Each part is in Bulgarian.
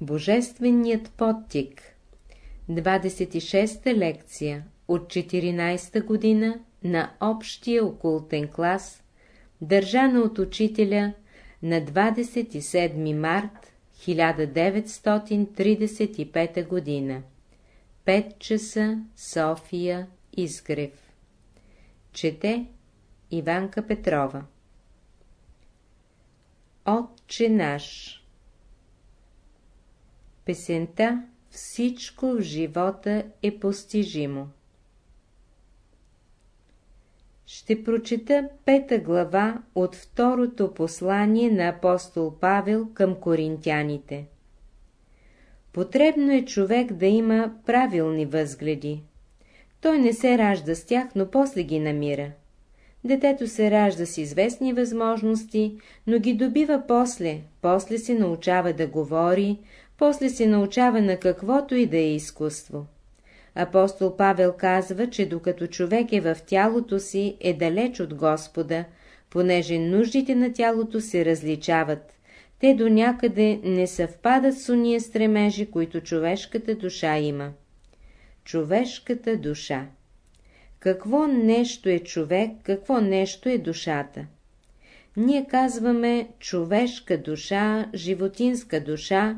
Божественият подтик 26-та лекция от 14-та година на общия окултен клас, държана от учителя на 27 март 1935 година. 5 часа, София, Изгрев. Чете Иванка Петрова Отче наш Песента Всичко в живота е постижимо Ще прочета пета глава от второто послание на апостол Павел към коринтяните. Потребно е човек да има правилни възгледи. Той не се ражда с тях, но после ги намира. Детето се ражда с известни възможности, но ги добива после, после се научава да говори, после се научава на каквото и да е изкуство. Апостол Павел казва, че докато човек е в тялото си, е далеч от Господа, понеже нуждите на тялото се различават. Те до някъде не съвпадат с уния стремежи, които човешката душа има. Човешката душа Какво нещо е човек, какво нещо е душата? Ние казваме човешка душа, животинска душа,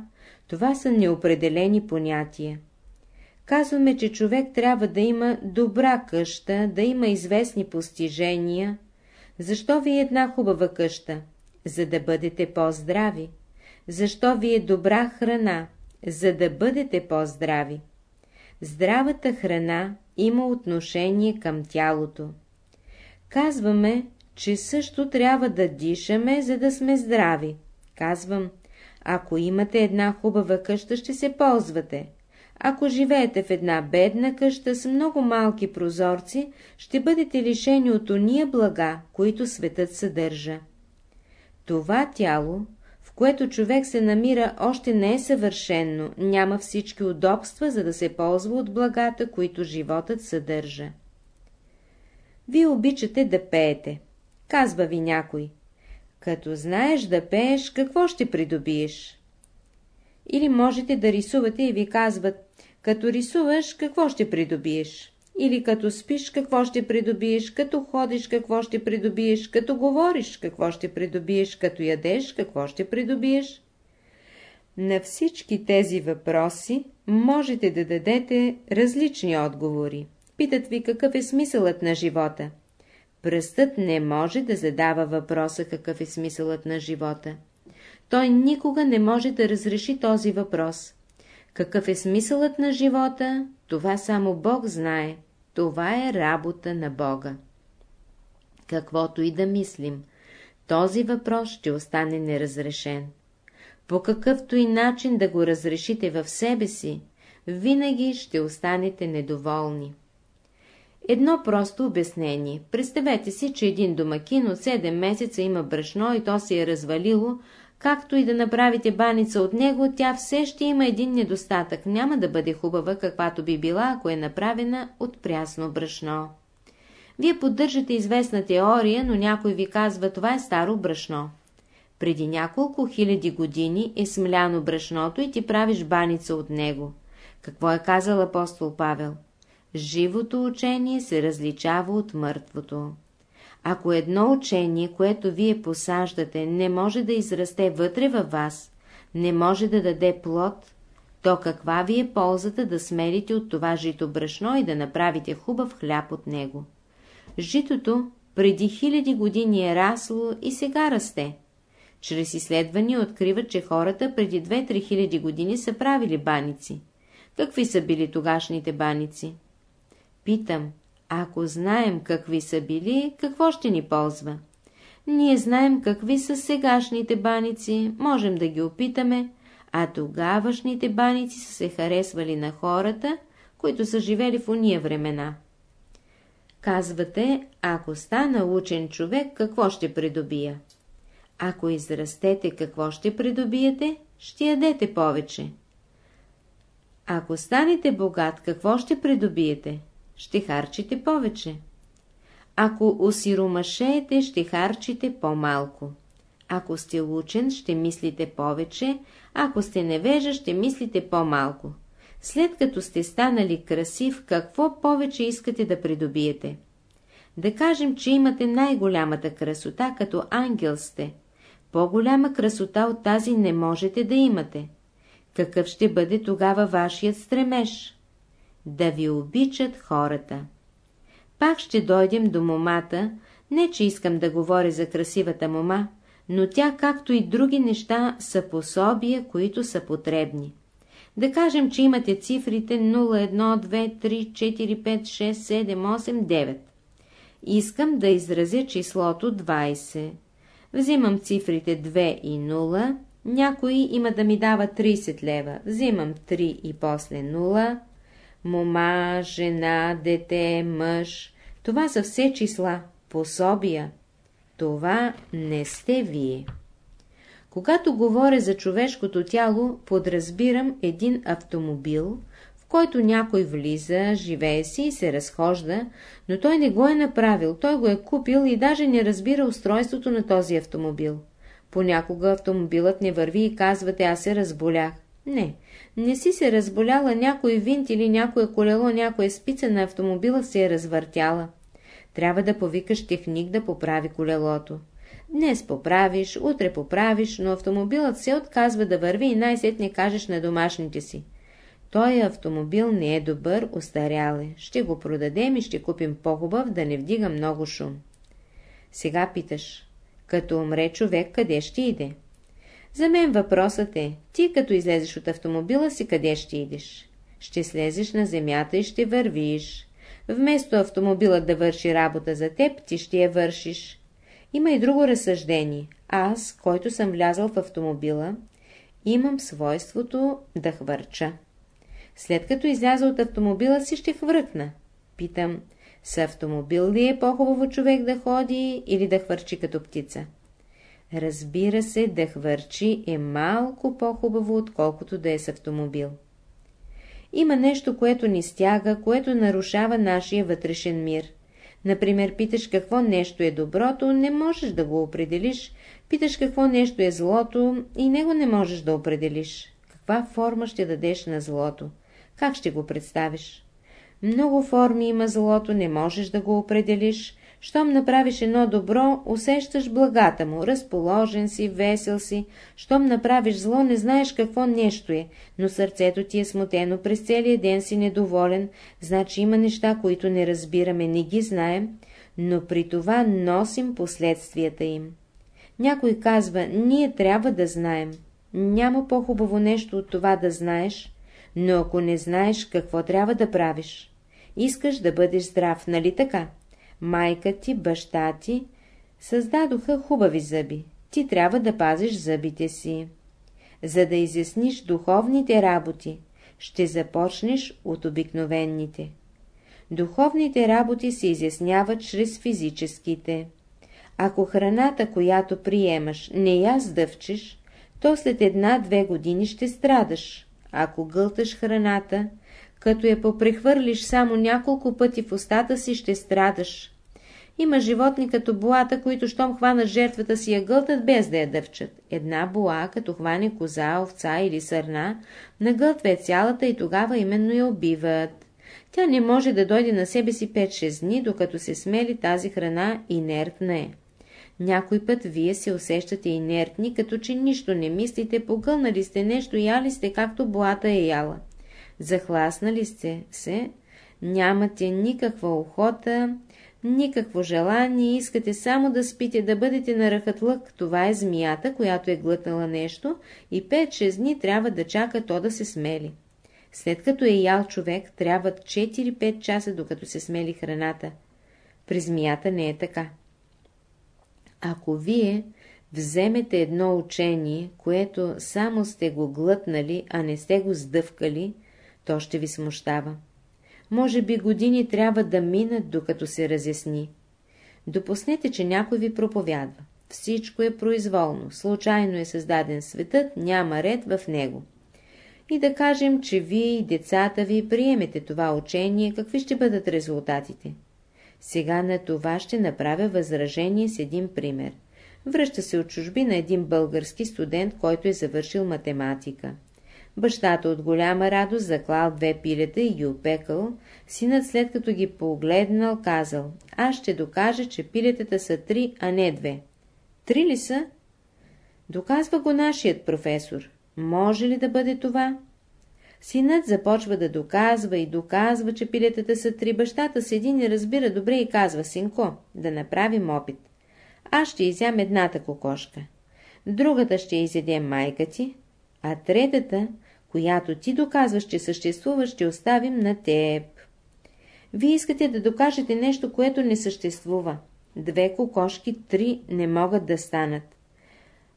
това са неопределени понятия. Казваме, че човек трябва да има добра къща, да има известни постижения. Защо ви е една хубава къща? За да бъдете по-здрави. Защо ви е добра храна? За да бъдете по-здрави. Здравата храна има отношение към тялото. Казваме, че също трябва да дишаме, за да сме здрави. Казвам, ако имате една хубава къща, ще се ползвате. Ако живеете в една бедна къща с много малки прозорци, ще бъдете лишени от ония блага, които светът съдържа. Това тяло, в което човек се намира, още не е съвършенно, няма всички удобства, за да се ползва от благата, които животът съдържа. Вие обичате да пеете. Казва ви някой. Като знаеш да пееш, какво ще придобиеш? Или можете да рисувате и ви казват, като рисуваш, какво ще придобиеш? Или като спиш, какво ще придобиеш? Като ходиш, какво ще придобиеш? Като говориш, какво ще придобиеш? Като ядеш, какво ще придобиеш? На всички тези въпроси можете да дадете различни отговори. Питат ви какъв е смисълът на живота. Пръстът не може да задава въпроса какъв е смисълът на живота. Той никога не може да разреши този въпрос. Какъв е смисълът на живота, това само Бог знае. Това е работа на Бога. Каквото и да мислим, този въпрос ще остане неразрешен. По какъвто и начин да го разрешите в себе си, винаги ще останете недоволни. Едно просто обяснение. Представете си, че един домакин от 7 месеца има брашно и то се е развалило, Както и да направите баница от него, тя все ще има един недостатък. Няма да бъде хубава, каквато би била, ако е направена от прясно брашно. Вие поддържате известна теория, но някой ви казва, това е старо брашно. Преди няколко хиляди години е смляно брашното и ти правиш баница от него. Какво е казал апостол Павел? Живото учение се различава от мъртвото. Ако едно учение, което вие посаждате, не може да израсте вътре във вас, не може да даде плод, то каква ви е ползата да смерите от това жито брашно и да направите хубав хляб от него? Житото преди хиляди години е расло и сега расте. Чрез изследвания откриват, че хората преди 2-3 хиляди години са правили баници. Какви са били тогашните баници? Питам, ако знаем какви са били, какво ще ни ползва? Ние знаем какви са сегашните баници, можем да ги опитаме, а тогавашните баници са се харесвали на хората, които са живели в уния времена. Казвате, ако стана учен човек, какво ще придобия? Ако израстете, какво ще придобиете? Ще ядете повече. Ако станете богат, какво ще придобиете? Ще харчите повече. Ако осиромашеете, ще харчите по-малко. Ако сте учен, ще мислите повече, ако сте невежа, ще мислите по-малко. След като сте станали красив, какво повече искате да придобиете? Да кажем, че имате най-голямата красота, като ангел сте. По-голяма красота от тази не можете да имате. Какъв ще бъде тогава вашият стремеж? Да ви обичат хората. Пак ще дойдем до момата, не че искам да говоря за красивата мома, но тя, както и други неща, са пособия, които са потребни. Да кажем, че имате цифрите 0, 1, 2, 3, 4, 5, 6, 7, 8, 9. Искам да изразя числото 20. Взимам цифрите 2 и 0. Някой има да ми дава 30 лева. Взимам 3 и после 0. Мома, жена, дете, мъж. Това са все числа, пособия. Това не сте вие. Когато говоря за човешкото тяло, подразбирам един автомобил, в който някой влиза, живее си и се разхожда, но той не го е направил, той го е купил и даже не разбира устройството на този автомобил. Понякога автомобилът не върви и казвате, аз се разболях. Не, не си се разболяла, някой винт или някое колело, някоя спица на автомобила се е развъртяла. Трябва да повикаш техник да поправи колелото. Днес поправиш, утре поправиш, но автомобилът се отказва да върви и най-сетне кажеш на домашните си. Той автомобил не е добър, устарял е. Ще го продадем и ще купим по-хубав, да не вдига много шум. Сега питаш, като умре човек, къде ще иде? За мен въпросът е, ти като излезеш от автомобила си, къде ще идеш? Ще слезеш на земята и ще вървиш. Вместо автомобилът да върши работа за теб, ти ще я вършиш. Има и друго разсъждение. Аз, който съм влязъл в автомобила, имам свойството да хвърча. След като изляза от автомобила си, ще хвъркна. Питам, с автомобил ли е по-хубаво човек да ходи или да хвърчи като птица? Разбира се, да хвърчи е малко по-хубаво, отколкото да е с автомобил. Има нещо, което ни стяга, което нарушава нашия вътрешен мир. Например, питаш какво нещо е доброто, не можеш да го определиш. Питаш какво нещо е злото и него не можеш да определиш. Каква форма ще дадеш на злото? Как ще го представиш? Много форми има злото, не можеш да го определиш. Щом направиш едно добро, усещаш благата му, разположен си, весел си. Щом направиш зло, не знаеш какво нещо е, но сърцето ти е смутено, през целия ден си недоволен, значи има неща, които не разбираме, не ги знаем, но при това носим последствията им. Някой казва, ние трябва да знаем. Няма по-хубаво нещо от това да знаеш, но ако не знаеш какво трябва да правиш, искаш да бъдеш здрав, нали така? Майка ти, баща ти създадоха хубави зъби. Ти трябва да пазиш зъбите си. За да изясниш духовните работи, ще започнеш от обикновенните. Духовните работи се изясняват чрез физическите. Ако храната, която приемаш, не я сдъвчиш, то след една-две години ще страдаш. Ако гълташ храната, като я попрехвърлиш само няколко пъти в устата си, ще страдаш. Има животни като боата, които щом хванат жертвата си я гълтат без да я дъвчат. Една боа, като хване коза, овца или сърна, нагълтва цялата и тогава именно я убиват. Тя не може да дойде на себе си 5-6 дни, докато се смели тази храна инертна е. Някой път вие се усещате инертни, като че нищо не мислите, погълнали сте нещо, яли сте както боата е яла. Захласнали сте се, нямате никаква охота, никакво желание, искате само да спите, да бъдете на ръхатлък. Това е змията, която е глътнала нещо и 5-6 дни трябва да чака то да се смели. След като е ял човек, трябват 4-5 часа, докато се смели храната. При змията не е така. Ако вие вземете едно учение, което само сте го глътнали, а не сте го сдъвкали, то ще ви смущава. Може би години трябва да минат, докато се разясни. Допуснете, че някой ви проповядва. Всичко е произволно, случайно е създаден светът, няма ред в него. И да кажем, че вие и децата ви приемете това учение, какви ще бъдат резултатите. Сега на това ще направя възражение с един пример. Връща се от чужби на един български студент, който е завършил математика. Бащата от голяма радост заклал две пилета и ги опекал. Синът след като ги погледнал, казал, аз ще докажа, че пилетата са три, а не две. Три ли са? Доказва го нашият професор. Може ли да бъде това? Синът започва да доказва и доказва, че пилетата са три. Бащата седи не разбира добре и казва, синко, да направим опит. Аз ще изям едната кокошка. Другата ще изяде майка ти, а третата, която ти доказваш, че съществува, ще оставим на теб. Вие искате да докажете нещо, което не съществува. Две кокошки, три не могат да станат.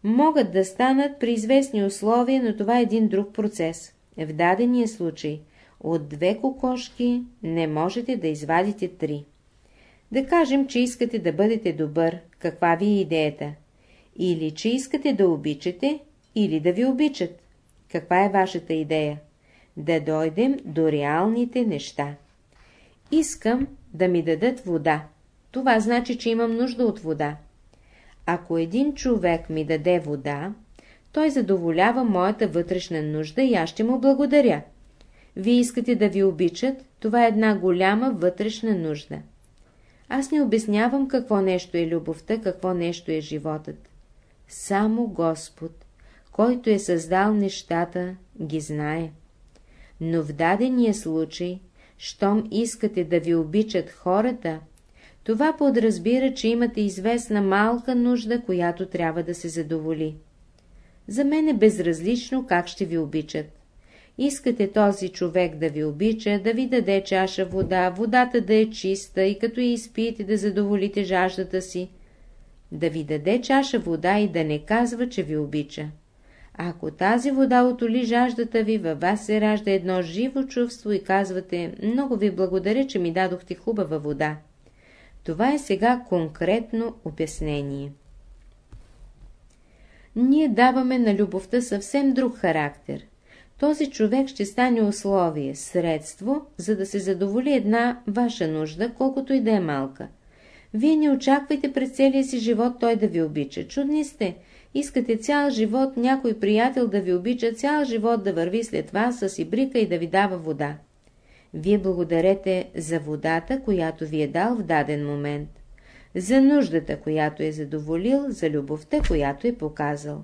Могат да станат при известни условия, но това е един друг процес. В дадения случай от две кокошки не можете да извадите три. Да кажем, че искате да бъдете добър, каква ви е идеята? Или че искате да обичате, или да ви обичат. Каква е вашата идея? Да дойдем до реалните неща. Искам да ми дадат вода. Това значи, че имам нужда от вода. Ако един човек ми даде вода, той задоволява моята вътрешна нужда и аз ще му благодаря. Вие искате да ви обичат, това е една голяма вътрешна нужда. Аз не обяснявам какво нещо е любовта, какво нещо е животът. Само Господ, който е създал нещата, ги знае. Но в дадения случай, щом искате да ви обичат хората, това подразбира, че имате известна малка нужда, която трябва да се задоволи. За мен е безразлично как ще ви обичат. Искате този човек да ви обича, да ви даде чаша вода, водата да е чиста и като я изпиете да задоволите жаждата си, да ви даде чаша вода и да не казва, че ви обича. Ако тази вода отоли жаждата ви, във вас се ражда едно живо чувство и казвате, много ви благодаря, че ми дадохте хубава вода. Това е сега конкретно обяснение. Ние даваме на любовта съвсем друг характер. Този човек ще стане условие, средство, за да се задоволи една ваша нужда, колкото и да е малка. Вие не очаквайте през целия си живот той да ви обича. Чудни сте. Искате цял живот някой приятел да ви обича, цял живот да върви след вас с ибрика и да ви дава вода. Вие благодарете за водата, която ви е дал в даден момент, за нуждата, която е задоволил, за любовта, която е показал.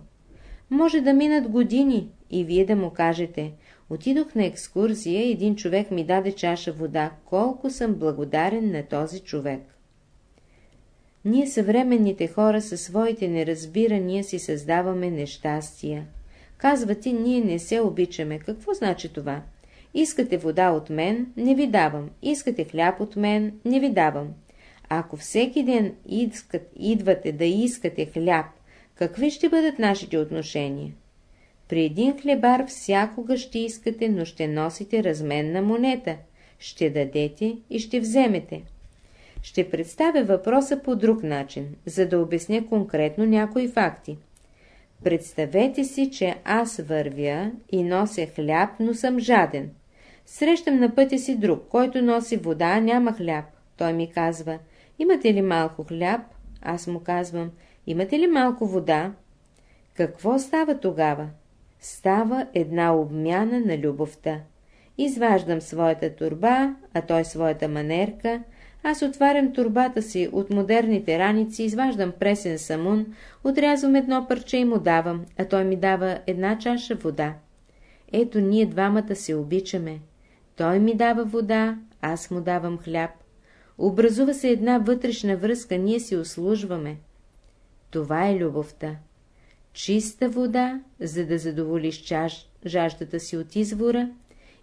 Може да минат години и вие да му кажете, отидох на екскурзия един човек ми даде чаша вода, колко съм благодарен на този човек. Ние съвременните хора със своите неразбирания си създаваме нещастия. Казвате, ние не се обичаме. Какво значи това? Искате вода от мен, не ви давам. Искате хляб от мен, не ви давам. Ако всеки ден искат, идвате да искате хляб, какви ще бъдат нашите отношения? При един хлебар всякога ще искате, но ще носите разменна монета. Ще дадете и ще вземете. Ще представя въпроса по друг начин, за да обясня конкретно някои факти. Представете си, че аз вървя и нося хляб, но съм жаден. Срещам на пътя си друг, който носи вода, няма хляб. Той ми казва, имате ли малко хляб? Аз му казвам, имате ли малко вода? Какво става тогава? Става една обмяна на любовта. Изваждам своята турба, а той своята манерка. Аз отварям турбата си от модерните раници, изваждам пресен самун, отрязвам едно парче и му давам, а той ми дава една чаша вода. Ето ние двамата се обичаме. Той ми дава вода, аз му давам хляб. Образува се една вътрешна връзка, ние си услужваме. Това е любовта. Чиста вода, за да задоволиш чаш, жаждата си от извора,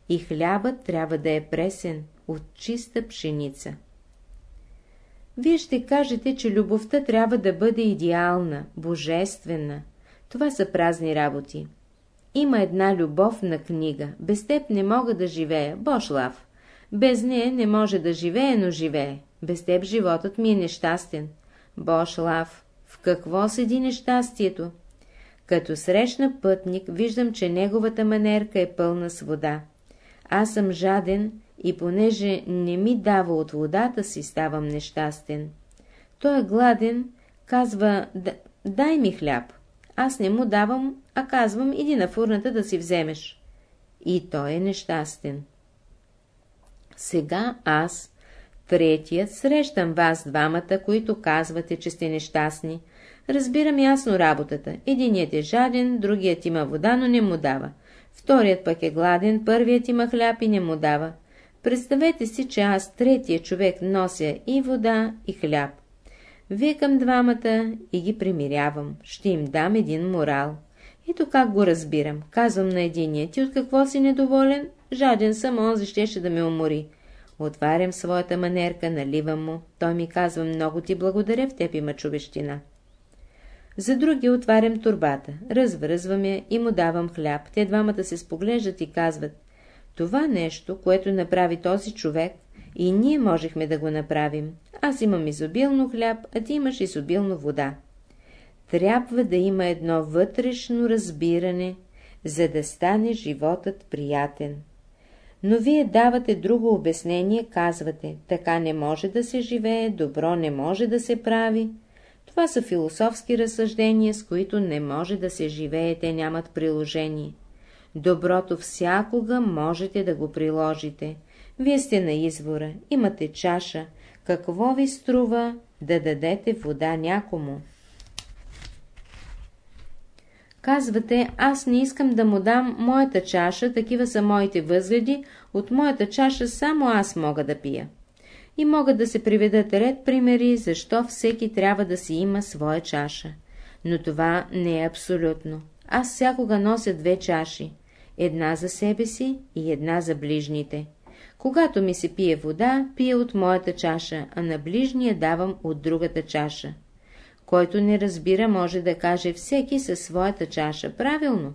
и хлябът трябва да е пресен от чиста пшеница. Вие ще кажете, че любовта трябва да бъде идеална, божествена. Това са празни работи. Има една любов на книга. Без теб не мога да живея. Бошлав. Без нея не може да живее, но живее. Без теб животът ми е нещастен. Бошлав. В какво седи нещастието? Като срещна пътник, виждам, че неговата манерка е пълна с вода. Аз съм жаден и понеже не ми дава от водата си, ставам нещастен. Той е гладен, казва да, дай ми хляб. Аз не му давам, а казвам, иди на фурната да си вземеш. И той е нещастен. Сега аз, третият, срещам вас двамата, които казвате, че сте нещастни. Разбирам ясно работата. Единият е жаден, другият има вода, но не му дава. Вторият пък е гладен, първият има хляб и не му дава. Представете си, че аз, третия човек, нося и вода, и хляб. Викам двамата и ги примирявам. Ще им дам един морал. Ето как го разбирам. Казвам на единия, ти от какво си недоволен? Жаден съм, онзи щеше да ме умори. Отварям своята манерка, наливам му. Той ми казва, много ти благодаря, в теб има човещина. За други отварям турбата, развръзвам я и му давам хляб. Те двамата се споглеждат и казват, това нещо, което направи този човек, и ние можехме да го направим. Аз имам изобилно хляб, а ти имаш изобилно вода. Трябва да има едно вътрешно разбиране, за да стане животът приятен. Но вие давате друго обяснение, казвате, така не може да се живее, добро не може да се прави. Това са философски разсъждения, с които не може да се живее, те нямат приложение. Доброто всякога можете да го приложите. Вие сте на извора, имате чаша. Какво ви струва да дадете вода някому? Казвате, аз не искам да му дам моята чаша, такива са моите възгледи, от моята чаша само аз мога да пия. И могат да се приведат ред примери, защо всеки трябва да си има своя чаша. Но това не е абсолютно. Аз всякога нося две чаши. Една за себе си и една за ближните. Когато ми се пие вода, пия от моята чаша, а на ближния давам от другата чаша. Който не разбира, може да каже всеки със своята чаша. Правилно.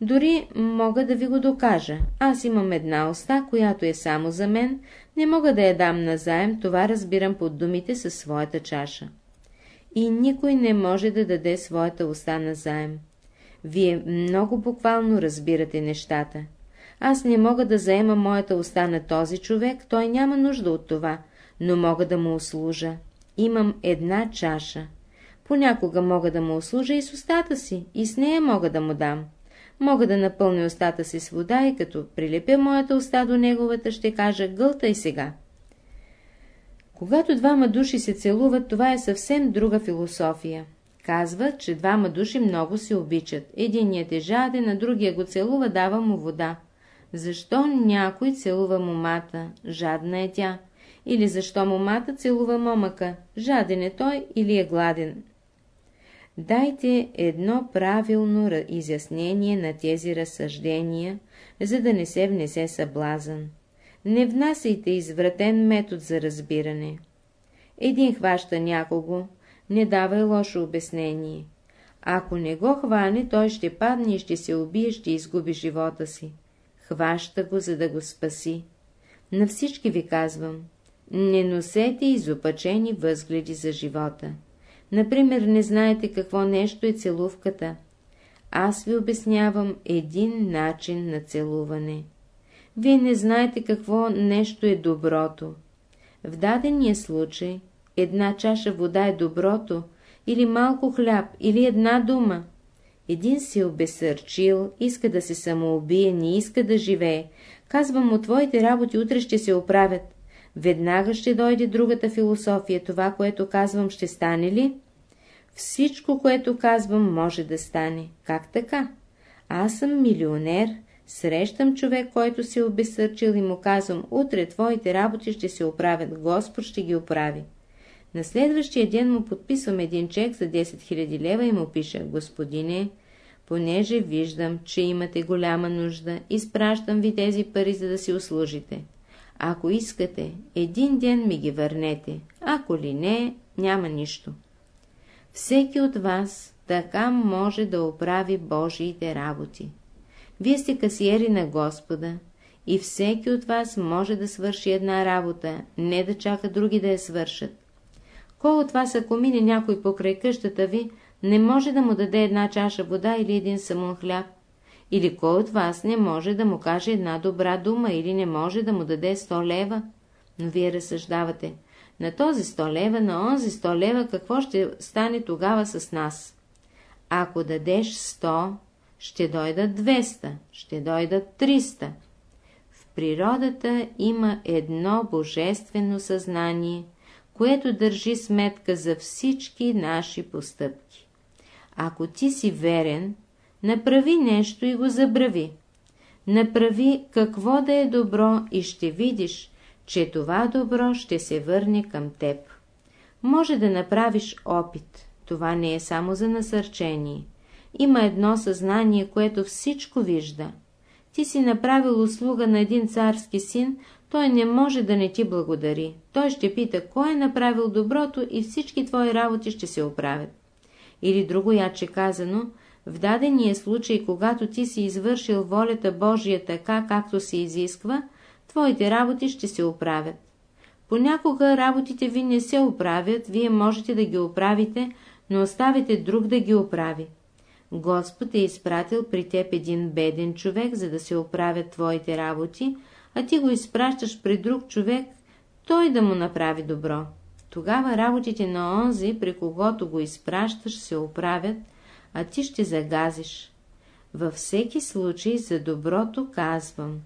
Дори мога да ви го докажа. Аз имам една уста, която е само за мен, не мога да я дам назаем, това разбирам под думите със своята чаша. И никой не може да даде своята уста назаем. Вие много буквално разбирате нещата. Аз не мога да заема моята уста на този човек, той няма нужда от това, но мога да му услужа. Имам една чаша. Понякога мога да му услужа и с устата си, и с нея мога да му дам. Мога да напълня устата си с вода и като прилепя моята уста до неговата, ще кажа гълтай сега. Когато двама души се целуват, това е съвсем друга философия. Казва, че двама души много се обичат. Единият е жаден, а другия го целува, дава му вода. Защо някой целува момата? Жадна е тя. Или защо момата целува момъка? Жаден е той или е гладен? Дайте едно правилно изяснение на тези разсъждения, за да не се внесе съблазън. Не внасяйте извратен метод за разбиране. Един хваща някого, не дава и лошо обяснение. Ако не го хване, той ще падне и ще се убие, ще изгуби живота си. Хваща го, за да го спаси. На всички ви казвам, не носете изопачени възгледи за живота. Например, не знаете какво нещо е целувката. Аз ви обяснявам един начин на целуване. Вие не знаете какво нещо е доброто. В дадения случай една чаша вода е доброто, или малко хляб, или една дума. Един се обесърчил, иска да се самоубие, не иска да живее. Казвам му, твоите работи утре ще се оправят. Веднага ще дойде другата философия, това, което казвам, ще стане ли? Всичко, което казвам, може да стане. Как така? Аз съм милионер, срещам човек, който се е обесърчил и му казвам, утре твоите работи ще се оправят, Господ ще ги оправи. На следващия ден му подписвам един чек за 10 000 лева и му пиша, господине, понеже виждам, че имате голяма нужда, изпращам ви тези пари, за да си услужите. Ако искате, един ден ми ги върнете, ако ли не, няма нищо. Всеки от вас така може да оправи Божиите работи. Вие сте касиери на Господа и всеки от вас може да свърши една работа, не да чака други да я свършат. Кой от вас, ако мине някой покрай къщата ви, не може да му даде една чаша вода или един самун хляб? Или кой от вас не може да му каже една добра дума или не може да му даде 100 лева? Но вие разсъждавате. На този 100 лева, на онзи 100 лева, какво ще стане тогава с нас? Ако дадеш 100, ще дойдат 200, ще дойдат 300. В природата има едно божествено съзнание, което държи сметка за всички наши постъпки. Ако ти си верен, направи нещо и го забрави. Направи какво да е добро и ще видиш, че това добро ще се върне към теб. Може да направиш опит. Това не е само за насърчение. Има едно съзнание, което всичко вижда. Ти си направил услуга на един царски син, той не може да не ти благодари. Той ще пита, кой е направил доброто и всички твои работи ще се оправят. Или друго яче казано, в дадения случай, когато ти си извършил волята Божия така, както се изисква, твоите работи ще се оправят. Понякога работите ви не се оправят, вие можете да ги оправите, но оставите друг да ги оправи. Господ е изпратил при теб един беден човек, за да се оправят твоите работи, а ти го изпращаш при друг човек, той да му направи добро. Тогава работите на онзи, при когото го изпращаш, се оправят, а ти ще загазиш. Във всеки случай за доброто казвам.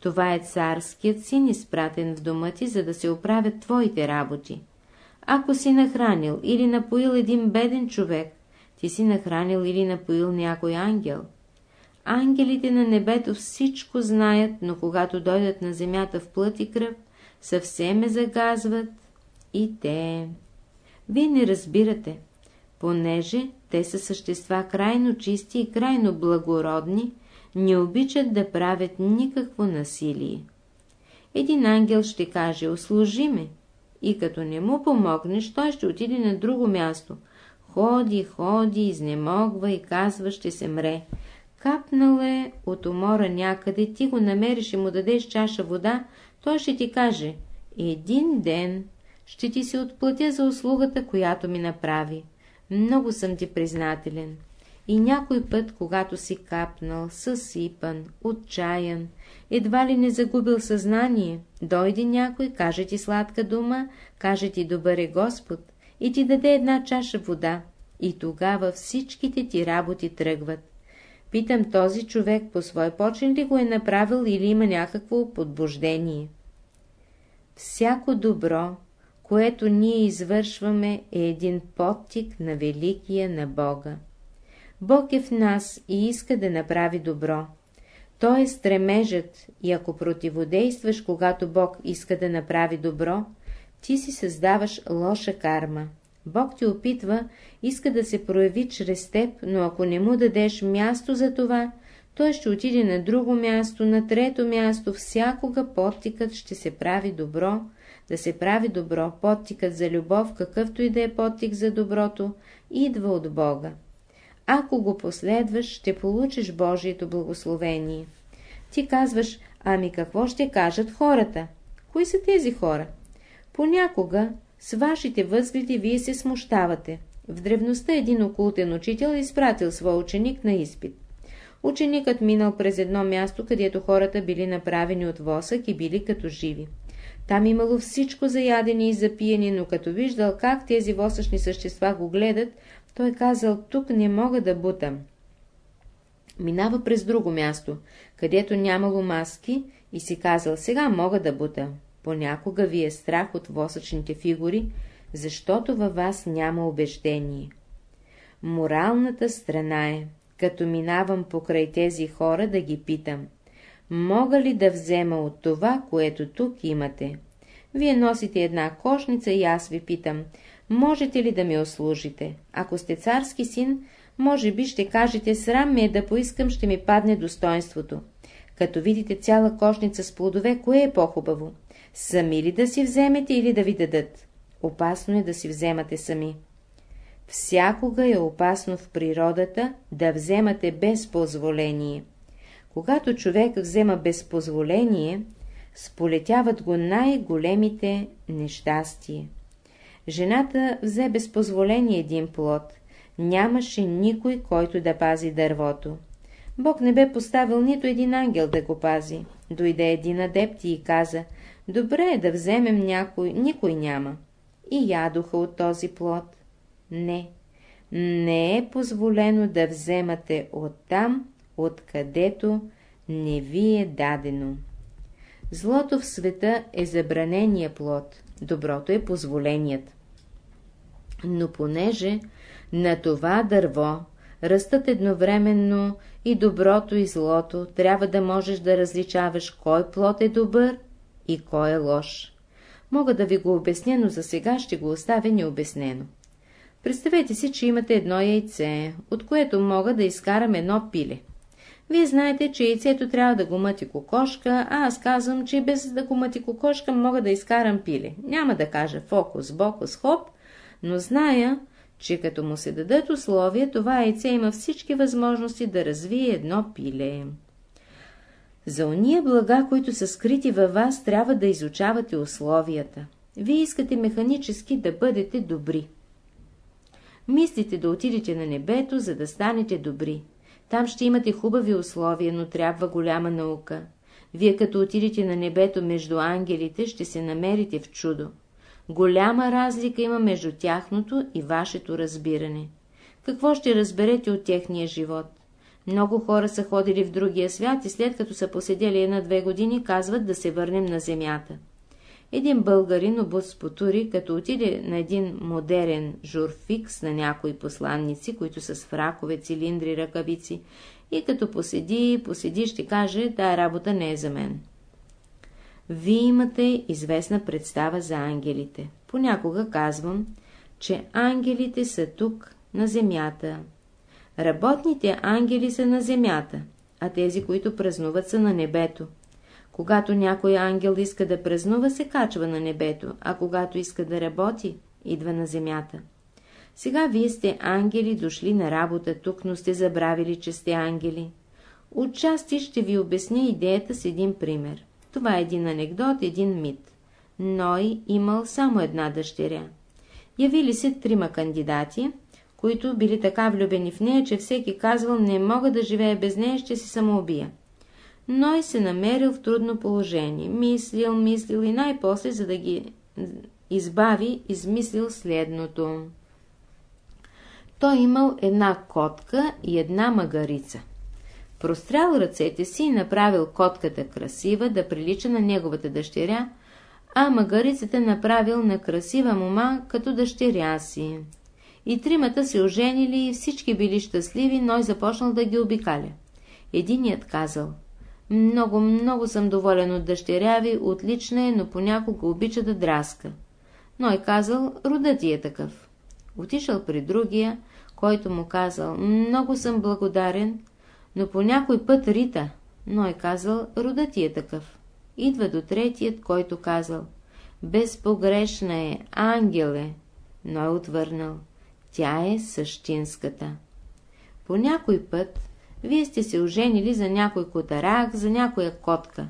Това е царският син, изпратен в дома ти, за да се оправят твоите работи. Ако си нахранил или напоил един беден човек, ти си нахранил или напоил някой ангел. Ангелите на небето всичко знаят, но когато дойдат на земята в плът и кръв, съвсем ме загазват и те. Вие не разбирате, понеже те са същества крайно чисти и крайно благородни, не обичат да правят никакво насилие. Един ангел ще каже, услужи ме, и като не му помогнеш, той ще отиде на друго място. Ходи, ходи, изнемогва и казва, ще се мре. Капнал е от умора някъде, ти го намериш и му дадеш чаша вода, той ще ти каже, един ден ще ти се отплатя за услугата, която ми направи. Много съм ти признателен. И някой път, когато си капнал, съсипан, отчаян, едва ли не загубил съзнание, дойде някой, каже ти сладка дума, каже ти добър е Господ и ти даде една чаша вода, и тогава всичките ти работи тръгват. Питам този човек по свой почин ли го е направил или има някакво подбуждение. Всяко добро, което ние извършваме, е един подтик на великия на Бога. Бог е в нас и иска да направи добро. Той е стремежът и ако противодействаш, когато Бог иска да направи добро, ти си създаваш лоша карма. Бог ти опитва, иска да се прояви чрез теб, но ако не му дадеш място за това, той ще отиде на друго място, на трето място, всякога подтикът ще се прави добро, да се прави добро, подтикът за любов, какъвто и да е подтик за доброто, идва от Бога. Ако го последваш, ще получиш Божието благословение. Ти казваш, ами какво ще кажат хората? Кои са тези хора? Понякога с вашите възгледи вие се смущавате. В древността един окултен учител е изпратил своя ученик на изпит. Ученикът минал през едно място, където хората били направени от восък и били като живи. Там имало всичко за ядене и за но като виждал как тези восъчни същества го гледат, той казал, тук не мога да бутам. Минава през друго място, където нямало маски и си казал, сега мога да бута. Понякога ви е страх от восъчните фигури, защото във вас няма убеждение. Моралната страна е, като минавам покрай тези хора, да ги питам, мога ли да взема от това, което тук имате? Вие носите една кошница и аз ви питам, можете ли да ми ослужите? Ако сте царски син, може би ще кажете, срам ме е да поискам, ще ми падне достоинството. Като видите цяла кошница с плодове, кое е по-хубаво? Сами ли да си вземете или да ви дадат? Опасно е да си вземате сами. Всякога е опасно в природата да вземате без позволение. Когато човек взема без позволение, сполетяват го най-големите нещастия. Жената взе без позволение един плод. Нямаше никой, който да пази дървото. Бог не бе поставил нито един ангел да го пази. Дойде един адепт и каза, добре е да вземем някой, никой няма. И ядоха от този плод. Не. не е позволено да вземате оттам, откъдето не ви е дадено. Злото в света е забранения плод, доброто е позволеният. Но понеже на това дърво растат едновременно и доброто и злото, трябва да можеш да различаваш кой плод е добър и кой е лош. Мога да ви го обясня, но за сега ще го оставя необяснено. Представете си, че имате едно яйце, от което мога да изкарам едно пиле. Вие знаете, че яйцето трябва да го мъти кокошка, а аз казвам, че без да го мъти кокошка мога да изкарам пиле. Няма да кажа фокус, бокус, хоп, но зная, че като му се дадат условия, това яйце има всички възможности да развие едно пиле. За уния блага, които са скрити във вас, трябва да изучавате условията. Вие искате механически да бъдете добри. Мислите да отидете на небето, за да станете добри. Там ще имате хубави условия, но трябва голяма наука. Вие като отидете на небето между ангелите, ще се намерите в чудо. Голяма разлика има между тяхното и вашето разбиране. Какво ще разберете от техния живот? Много хора са ходили в другия свят и след като са поседели една-две години, казват да се върнем на земята. Един българин обут потури, като отиде на един модерен журфикс на някои посланници, които са с фракове, цилиндри, ръкавици, и като поседи, поседи, ще каже, тая работа не е за мен. Вие имате известна представа за ангелите. Понякога казвам, че ангелите са тук, на земята. Работните ангели са на земята, а тези, които празнуват, са на небето. Когато някой ангел иска да празнува, се качва на небето, а когато иска да работи, идва на земята. Сега вие сте ангели, дошли на работа тук, но сте забравили, че сте ангели. Отчасти ще ви обясня идеята с един пример. Това е един анекдот, един мит. Ной имал само една дъщеря. Явили се трима кандидати, които били така влюбени в нея, че всеки казвал, не мога да живея без нея, ще си самоубия. Ной се намерил в трудно положение. Мислил, мислил и най-после, за да ги избави, измислил следното. Той имал една котка и една магарица. Прострял ръцете си и направил котката красива, да прилича на неговата дъщеря, а магарицата направил на красива мома, като дъщеря си. И тримата се оженили и всички били щастливи, но и започнал да ги обикаля. Единият казал, много, много съм доволен от дъщеря ви, отлична е, но понякога обича да драска. Но е казал, родът ти е такъв. Отишъл при другия, който му казал, много съм благодарен, но по някой път рита, но е казал, родът ти е такъв. Идва до третият, който казал, безпогрешна е, ангел е, но е отвърнал, тя е същинската. По някой път вие сте се оженили за някой котарак, за някоя котка.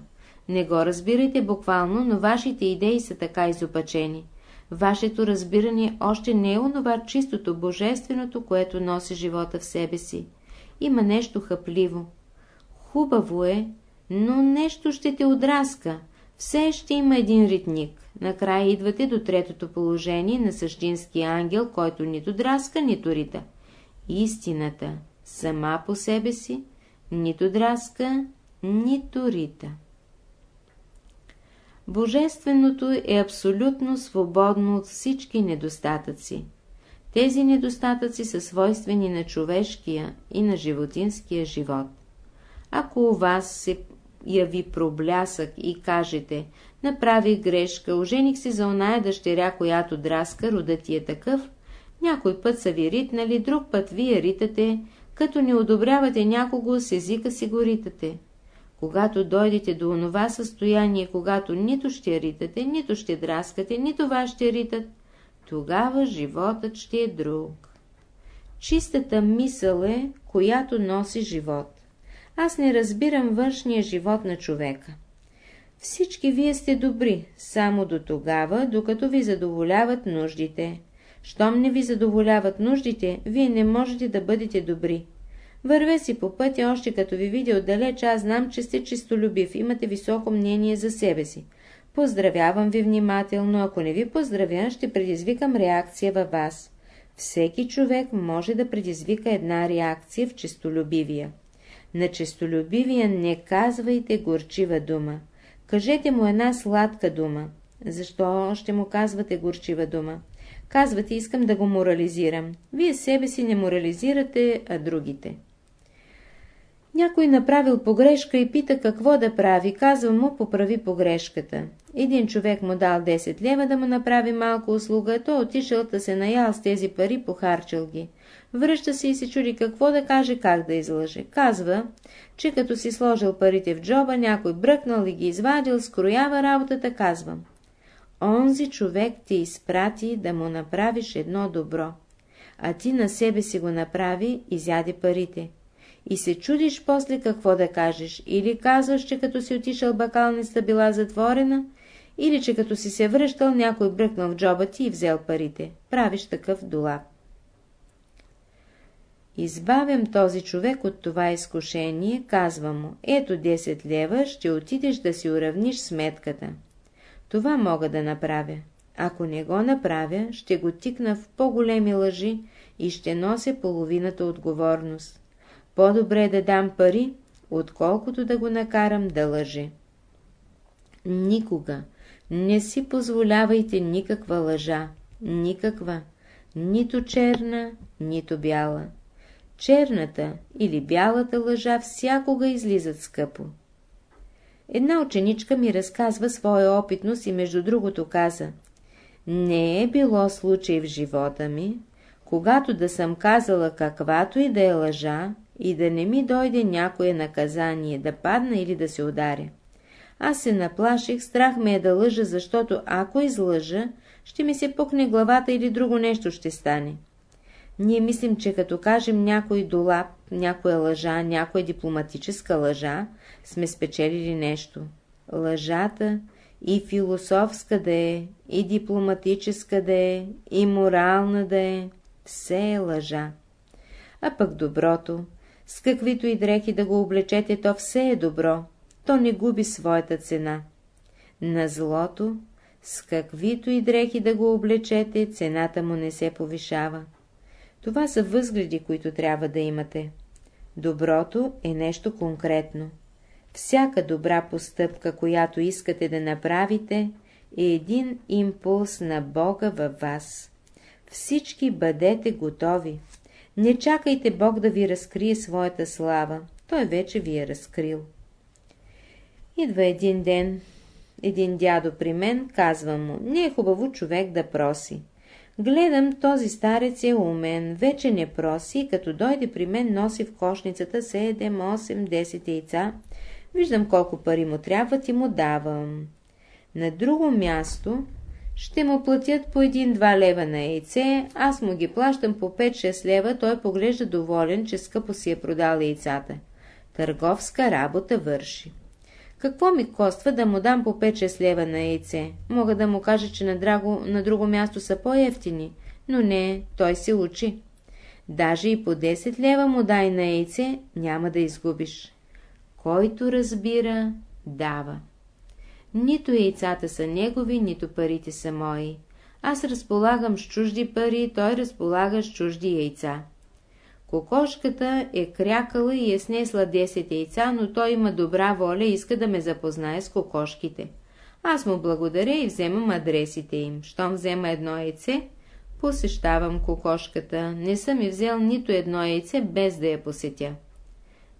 Не го разбирайте буквално, но вашите идеи са така изопачени. Вашето разбиране още не е онова чистото, божественото, което носи живота в себе си. Има нещо хъпливо. Хубаво е, но нещо ще те отраска. Все ще има един ритник. Накрая идвате до третото положение на същинския ангел, който нито драска, нито рита. Истината сама по себе си, нито драска, нито рита. Божественото е абсолютно свободно от всички недостатъци. Тези недостатъци са свойствени на човешкия и на животинския живот. Ако у вас се яви проблясък и кажете, направих грешка, ожених се за оная дъщеря, която драска, родът ти е такъв, някой път са ви ритнали, друг път вие ритате, като не одобрявате някого, с езика си го ритате. Когато дойдете до онова състояние, когато нито ще ритате, нито ще драскате, нито вас ще ритат, тогава животът ще е друг. Чистата мисъл е, която носи живот. Аз не разбирам външния живот на човека. Всички вие сте добри, само до тогава, докато ви задоволяват нуждите. Щом не ви задоволяват нуждите, вие не можете да бъдете добри. Върве си по пътя, още като ви видя отдалеч, аз знам, че сте чистолюбив, имате високо мнение за себе си. Поздравявам ви внимателно, ако не ви поздравя, ще предизвикам реакция във вас. Всеки човек може да предизвика една реакция в честолюбивия. На честолюбивия не казвайте горчива дума. Кажете му една сладка дума. Защо ще му казвате горчива дума? Казвате, искам да го морализирам. Вие себе си не морализирате, а другите. Някой направил погрешка и пита какво да прави, казва му поправи погрешката. Един човек му дал 10 лева да му направи малко услуга, той отишъл да се наял с тези пари, похарчил ги. Връща се и се чуди какво да каже, как да излъже. Казва, че като си сложил парите в джоба, някой бръкнал и ги извадил, скроява работата, казвам. Онзи човек ти изпрати да му направиш едно добро, а ти на себе си го направи, изяде парите. И се чудиш после какво да кажеш, или казваш, че като си отишъл бакалницата била затворена, или че като си се връщал, някой бръкнал в джоба ти и взел парите. Правиш такъв долап. Избавям този човек от това изкушение, казвам му, ето 10 лева, ще отидеш да си уравниш сметката. Това мога да направя. Ако не го направя, ще го тикна в по-големи лъжи и ще нося половината отговорност. По-добре да дам пари, отколкото да го накарам да лъже. Никога не си позволявайте никаква лъжа, никаква, нито черна, нито бяла. Черната или бялата лъжа всякога излизат скъпо. Една ученичка ми разказва своя опитност и между другото каза Не е било случай в живота ми, когато да съм казала каквато и да е лъжа и да не ми дойде някое наказание, да падна или да се ударя. Аз се наплаших, страх ме е да лъжа, защото ако излъжа, ще ми се пукне главата или друго нещо ще стане. Ние мислим, че като кажем някой долап, някоя лъжа, някоя дипломатическа лъжа, сме спечелили нещо. Лъжата и философска да е, и дипломатическа да е, и морална да е, все е лъжа. А пък доброто, с каквито и дрехи да го облечете, то все е добро, то не губи своята цена. На злото, с каквито и дрехи да го облечете, цената му не се повишава. Това са възгледи, които трябва да имате. Доброто е нещо конкретно. Всяка добра постъпка, която искате да направите, е един импулс на Бога във вас. Всички бъдете готови. Не чакайте Бог да ви разкрие своята слава. Той вече ви е разкрил. Идва един ден, един дядо при мен, казва му, не е хубаво човек да проси. Гледам, този старец е умен, вече не проси като дойде при мен носи в кошницата 7, 8, 10 яйца. Виждам колко пари му трябват и му давам. На друго място ще му платят по един-два лева на яйце, аз му ги плащам по 5-6 лева, той поглежда доволен, че скъпо си е продал яйцата. Търговска работа върши. Какво ми коства да му дам по 5-6 лева на яйце? Мога да му кажа, че на, драго, на друго място са по-ефтини, но не, той се учи. Даже и по 10 лева му дай на яйце, няма да изгубиш. Който разбира, дава. Нито яйцата са негови, нито парите са мои. Аз разполагам с чужди пари, той разполага с чужди яйца. Кокошката е крякала и е снесла 10 яйца, но той има добра воля и иска да ме запознае с кокошките. Аз му благодаря и вземам адресите им. Щом взема едно яйце, посещавам кокошката. Не съм и взел нито едно яйце, без да я посетя.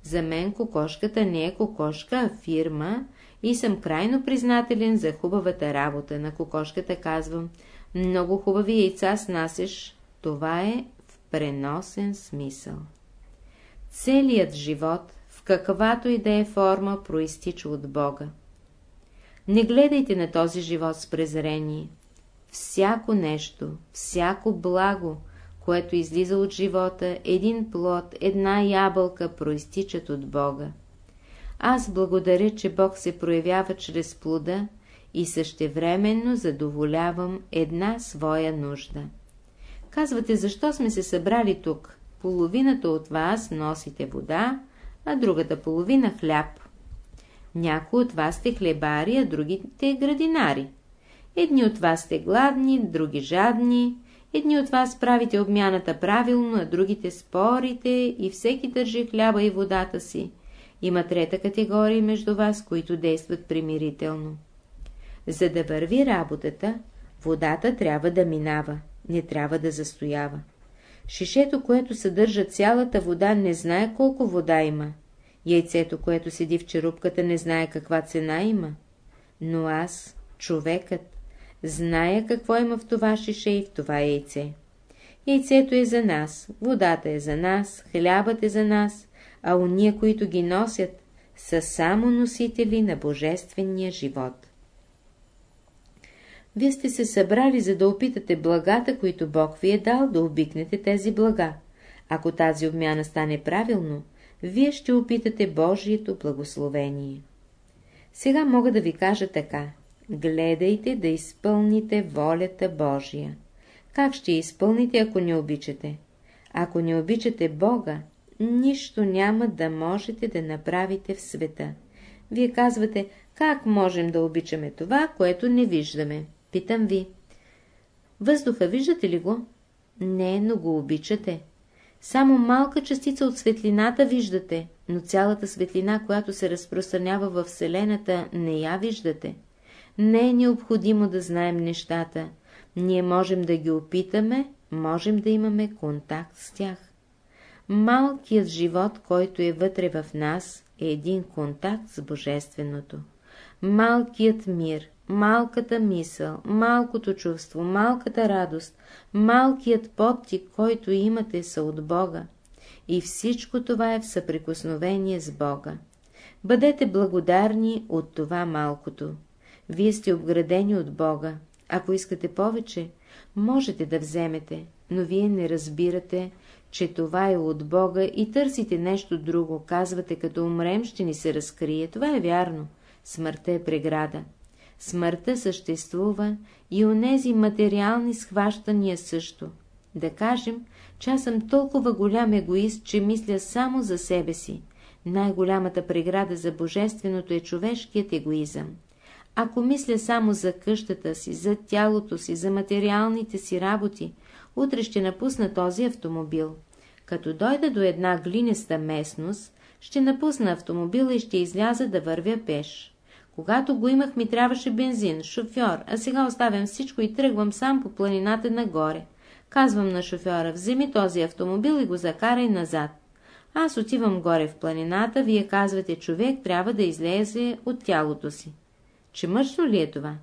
За мен кокошката не е кокошка, а фирма и съм крайно признателен за хубавата работа. На кокошката казвам, много хубави яйца снасеш, това е преносен смисъл. Целият живот, в каквато и да е форма, проистича от Бога. Не гледайте на този живот с презрение. Всяко нещо, всяко благо, което излиза от живота, един плод, една ябълка, проистичат от Бога. Аз благодаря, че Бог се проявява чрез плода и същевременно задоволявам една своя нужда. Казвате, защо сме се събрали тук? Половината от вас носите вода, а другата половина хляб. Някои от вас сте хлебари, а другите градинари. Едни от вас сте гладни, други жадни, Едни от вас правите обмяната правилно, а другите спорите и всеки държи хляба и водата си. Има трета категория между вас, които действат примирително. За да върви работата, водата трябва да минава, не трябва да застоява. Шишето, което съдържа цялата вода, не знае колко вода има. Яйцето, което седи в черупката, не знае каква цена има. Но аз, човекът, зная какво има в това шише и в това яйце. Яйцето е за нас, водата е за нас, хлябът е за нас, а уния, които ги носят, са само носители на божествения живот. Вие сте се събрали, за да опитате благата, които Бог ви е дал, да обикнете тези блага. Ако тази обмяна стане правилно, вие ще опитате Божието благословение. Сега мога да ви кажа така. Гледайте да изпълните волята Божия. Как ще изпълните, ако не обичате? Ако не обичате Бога, нищо няма да можете да направите в света. Вие казвате, как можем да обичаме това, което не виждаме? Питам ви. Въздуха виждате ли го? Не, но го обичате. Само малка частица от светлината виждате, но цялата светлина, която се разпространява в Вселената, не я виждате. Не е необходимо да знаем нещата. Ние можем да ги опитаме, можем да имаме контакт с тях. Малкият живот, който е вътре в нас, е един контакт с Божественото. Малкият мир, малката мисъл, малкото чувство, малката радост, малкият подтик, който имате, са от Бога. И всичко това е в съприкосновение с Бога. Бъдете благодарни от това малкото. Вие сте обградени от Бога. Ако искате повече, можете да вземете, но вие не разбирате, че това е от Бога и търсите нещо друго. Казвате, като умрем, ще ни се разкрие. Това е вярно. Смъртта е преграда. Смъртта съществува и онези материални схващания също. Да кажем, че аз съм толкова голям егоист, че мисля само за себе си. Най-голямата преграда за божественото е човешкият егоизъм. Ако мисля само за къщата си, за тялото си, за материалните си работи, утре ще напусна този автомобил. Като дойда до една глинеста местност, ще напусна автомобила и ще изляза да вървя пеш. Когато го имах, ми трябваше бензин, шофьор, а сега оставям всичко и тръгвам сам по планината нагоре. Казвам на шофьора, вземи този автомобил и го закарай назад. Аз отивам горе в планината, вие казвате, човек трябва да излезе от тялото си. Че мъчно ли е това?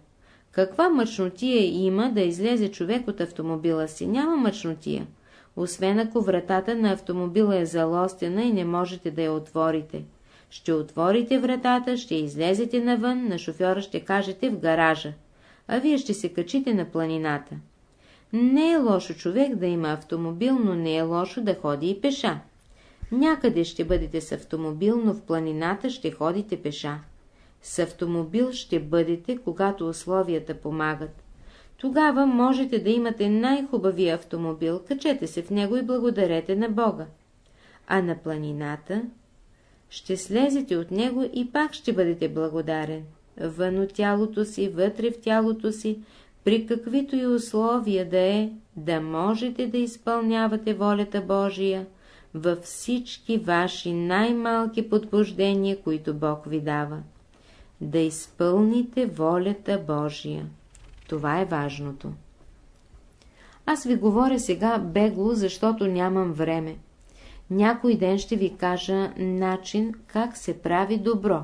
Каква мъчнотия има да излезе човек от автомобила си? Няма мъчнотия. Освен ако вратата на автомобила е залостена и не можете да я отворите. Ще отворите вратата, ще излезете навън, на шофьора ще кажете в гаража, а вие ще се качите на планината. Не е лошо човек да има автомобил, но не е лошо да ходи и пеша. Някъде ще бъдете с автомобил, но в планината ще ходите пеша. С автомобил ще бъдете, когато условията помагат. Тогава можете да имате най-хубавия автомобил, качете се в него и благодарете на Бога. А на планината ще слезете от него и пак ще бъдете благодарен. Вън от тялото си, вътре в тялото си, при каквито и условия да е, да можете да изпълнявате волята Божия във всички ваши най-малки подбуждения, които Бог ви дава. Да изпълните волята Божия. Това е важното. Аз ви говоря сега бегло, защото нямам време. Някой ден ще ви кажа начин как се прави добро.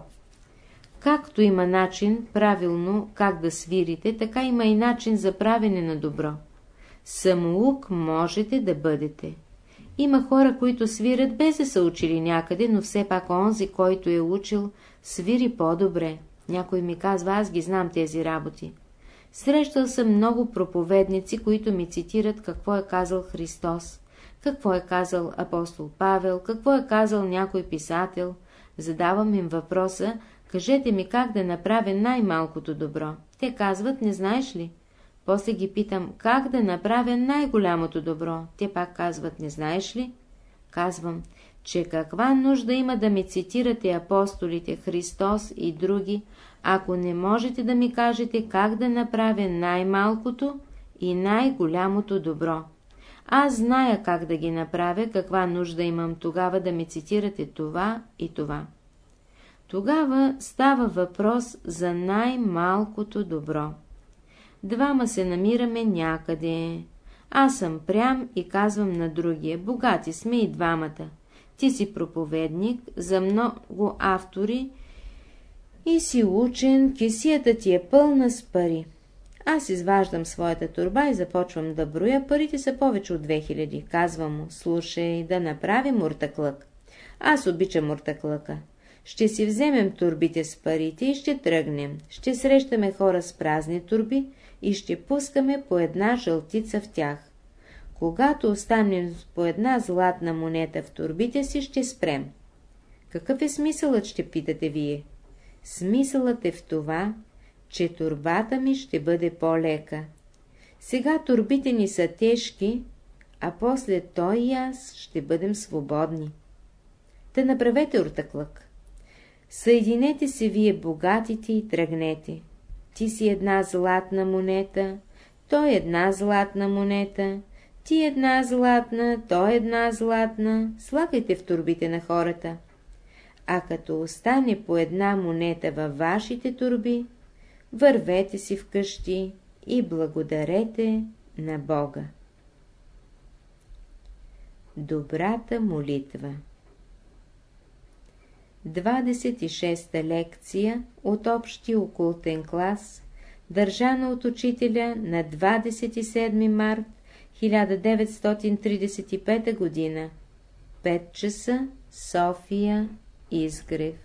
Както има начин правилно как да свирите, така има и начин за правене на добро. Самоук можете да бъдете. Има хора, които свирят без да са учили някъде, но все пак онзи, който е учил, свири по-добре. Някой ми казва, аз ги знам тези работи. Срещал съм много проповедници, които ми цитират какво е казал Христос какво е казал апостол Павел, какво е казал някой писател. Задавам им въпроса, кажете ми как да направя най-малкото добро. Те казват, не знаеш ли? После ги питам, как да направя най-голямото добро. Те пак казват, не знаеш ли? Казвам, че каква нужда има да ми цитирате апостолите Христос и други, ако не можете да ми кажете как да направя най-малкото и най-голямото добро. Аз зная как да ги направя, каква нужда имам тогава да ми цитирате това и това. Тогава става въпрос за най-малкото добро. Двама се намираме някъде. Аз съм прям и казвам на другия, богати сме и двамата. Ти си проповедник, за много автори и си учен, кисията ти е пълна с пари. Аз изваждам своята турба и започвам да броя, парите са повече от 2000. Казвам му, слушай, да направим муртаклък. Аз обичам муртаклъка. Ще си вземем турбите с парите и ще тръгнем. Ще срещаме хора с празни турби и ще пускаме по една жълтица в тях. Когато останем по една златна монета в турбите си, ще спрем. Какъв е смисълът, ще питате вие? Смисълът е в това, че турбата ми ще бъде по-лека. Сега турбите ни са тежки, а после той и аз ще бъдем свободни. Та направете уртаклък. Съединете се вие богатите и тръгнете. Ти си една златна монета, той една златна монета, ти една златна, той една златна, слагайте в турбите на хората. А като остане по една монета във вашите турби, вървете си вкъщи и благодарете на Бога. Добрата молитва 26-та лекция от общия окултен клас, държана от учителя на 27 март 1935 г. 5 часа, София, Изгрев